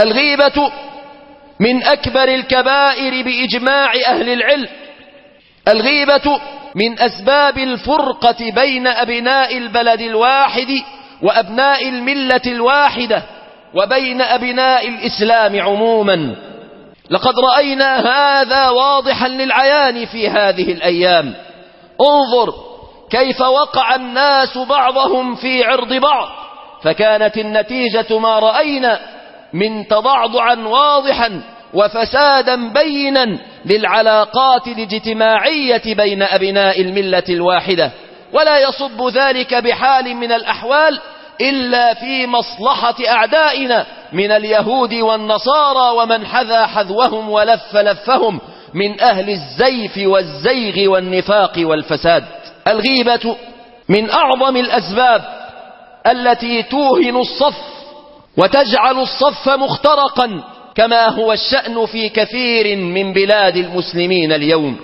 الغيبة من أكبر الكبائر بإجماع أهل العلم. الغيبة من أسباب الفرقة بين أبناء البلد الواحد وأبناء الملة الواحدة وبين أبناء الإسلام عموما. لقد رأينا هذا واضحا للعيان في هذه الأيام. انظر كيف وقع الناس بعضهم في عرض بعض. فكانت النتيجة ما رأينا من تضعضعا واضحا وفسادا بينا للعلاقات الاجتماعية بين أبناء الملة الواحدة. ولا يصب ذلك بحال من الأحوال إلا في مصلحة أعدائنا من اليهود والنصارى ومن حذا حذوهم ولف لفهم من أهل الزيف والزيغ والنفاق والفساد. الغيبة من أعظم الأسباب التي توهن الصف وتجعل الصف مخترقا كما هو الشأن في كثير من بلاد المسلمين اليوم.